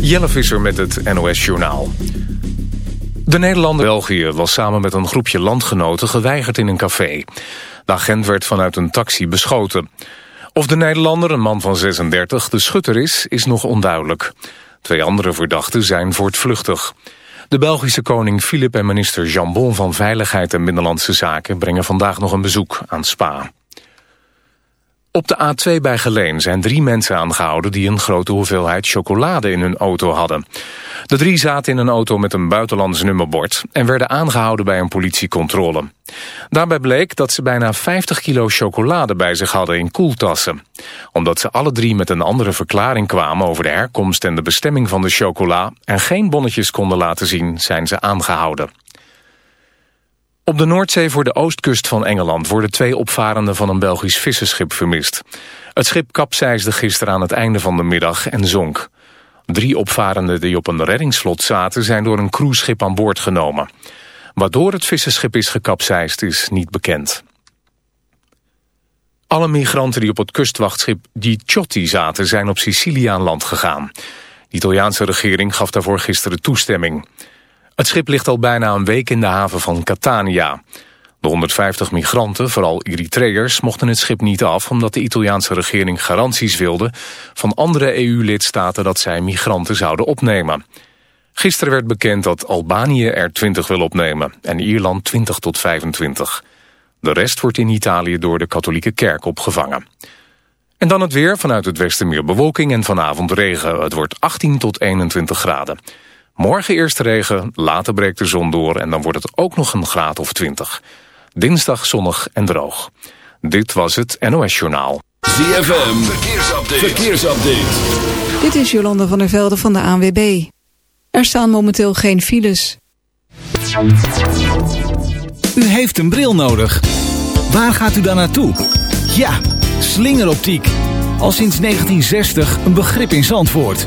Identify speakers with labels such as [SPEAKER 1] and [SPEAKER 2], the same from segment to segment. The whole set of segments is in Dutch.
[SPEAKER 1] Jelle Visser met het NOS-journaal. De Nederlander België was samen met een groepje landgenoten geweigerd in een café. De agent werd vanuit een taxi beschoten. Of de Nederlander, een man van 36, de schutter is, is nog onduidelijk. Twee andere verdachten zijn voortvluchtig. De Belgische koning Filip en minister Jambon van Veiligheid en Binnenlandse Zaken... brengen vandaag nog een bezoek aan Spa. Op de A2 bij Geleen zijn drie mensen aangehouden... die een grote hoeveelheid chocolade in hun auto hadden. De drie zaten in een auto met een buitenlands nummerbord... en werden aangehouden bij een politiecontrole. Daarbij bleek dat ze bijna 50 kilo chocolade bij zich hadden in koeltassen. Omdat ze alle drie met een andere verklaring kwamen... over de herkomst en de bestemming van de chocola... en geen bonnetjes konden laten zien, zijn ze aangehouden. Op de Noordzee voor de oostkust van Engeland worden twee opvarenden van een Belgisch visserschip vermist. Het schip kapseisde gisteren aan het einde van de middag en zonk. Drie opvarenden die op een reddingsvlot zaten zijn door een cruiseschip aan boord genomen. Waardoor het visserschip is gekapseist is niet bekend. Alle migranten die op het kustwachtschip Di Ciotti zaten zijn op Sicilië aan land gegaan. De Italiaanse regering gaf daarvoor gisteren toestemming. Het schip ligt al bijna een week in de haven van Catania. De 150 migranten, vooral Eritreërs, mochten het schip niet af... omdat de Italiaanse regering garanties wilde van andere EU-lidstaten... dat zij migranten zouden opnemen. Gisteren werd bekend dat Albanië er 20 wil opnemen... en Ierland 20 tot 25. De rest wordt in Italië door de katholieke kerk opgevangen. En dan het weer, vanuit het westen meer bewolking en vanavond regen. Het wordt 18 tot 21 graden. Morgen eerst regen, later breekt de zon door en dan wordt het ook nog een graad of 20. Dinsdag zonnig en droog. Dit was het NOS Journaal.
[SPEAKER 2] ZFM, verkeersupdate. verkeersupdate.
[SPEAKER 3] Dit is Jolanda van der Velde van de ANWB. Er staan momenteel geen files.
[SPEAKER 4] U heeft een bril nodig. Waar gaat u dan naartoe? Ja, slingeroptiek. Al sinds 1960 een begrip in Zandvoort.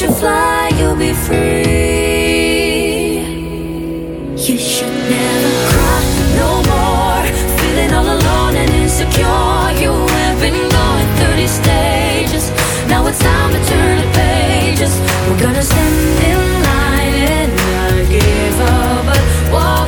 [SPEAKER 5] you fly, you'll be free. You should never cry no more. Feeling all alone and insecure. You have 30 stages. Now it's time to turn the pages. We're gonna stand in line and not give up, but walk.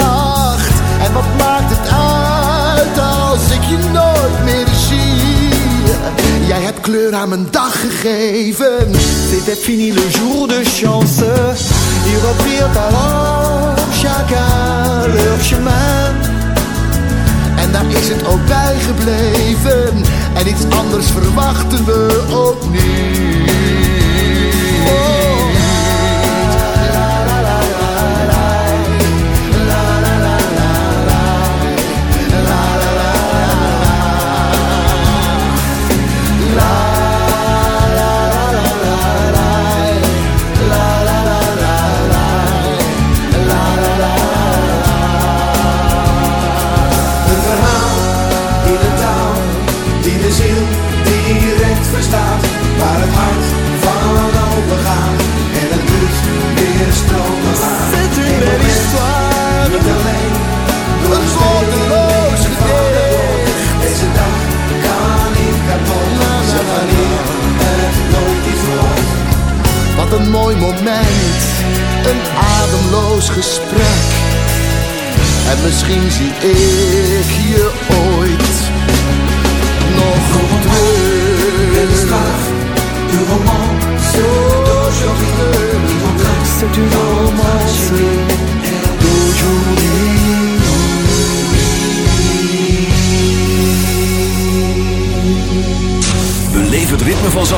[SPEAKER 6] Heb kleur aan mijn dag gegeven.
[SPEAKER 7] C'était fini le jour de chance. Hier reprirent alors chacun leur chemin.
[SPEAKER 6] En daar is het ook bij gebleven. En iets anders verwachten we
[SPEAKER 8] opnieuw.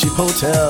[SPEAKER 7] cheap hotel.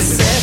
[SPEAKER 7] the same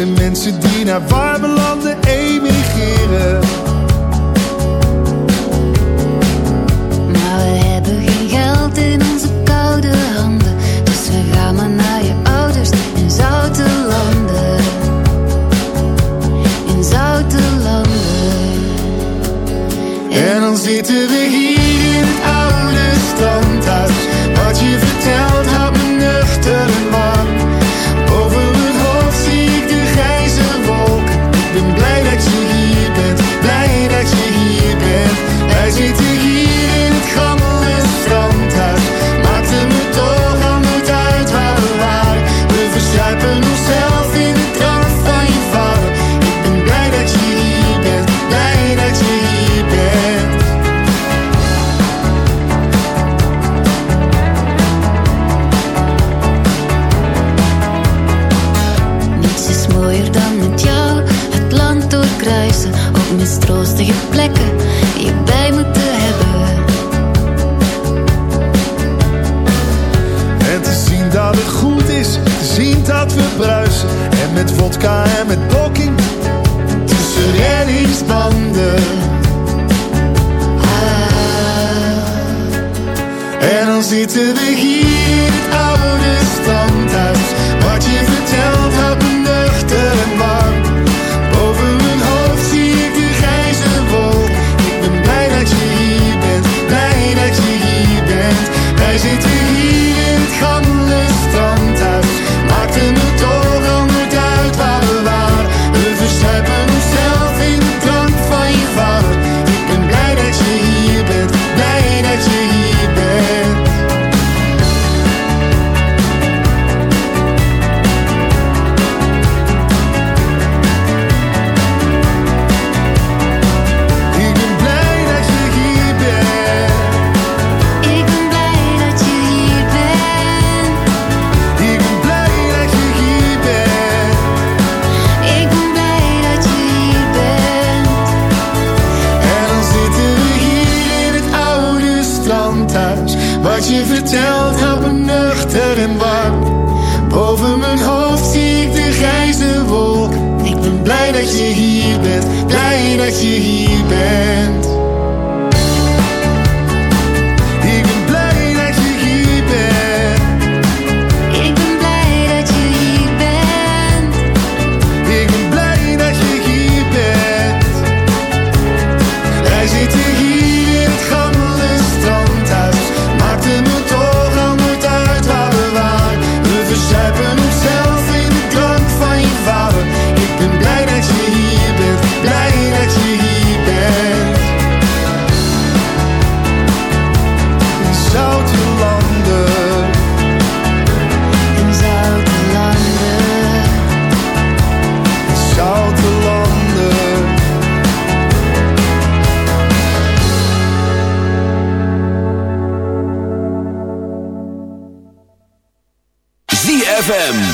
[SPEAKER 9] zijn mensen die naar
[SPEAKER 10] Stroostige plekken die je bij moet hebben.
[SPEAKER 9] En te zien dat het goed is, te zien dat we bruisen. En met vodka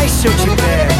[SPEAKER 11] Ai, se eu te pego.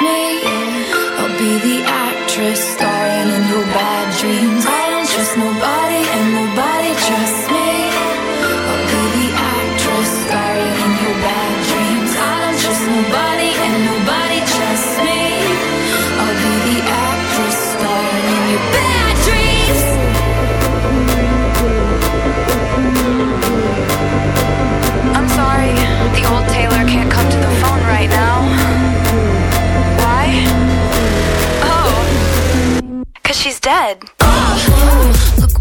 [SPEAKER 10] me.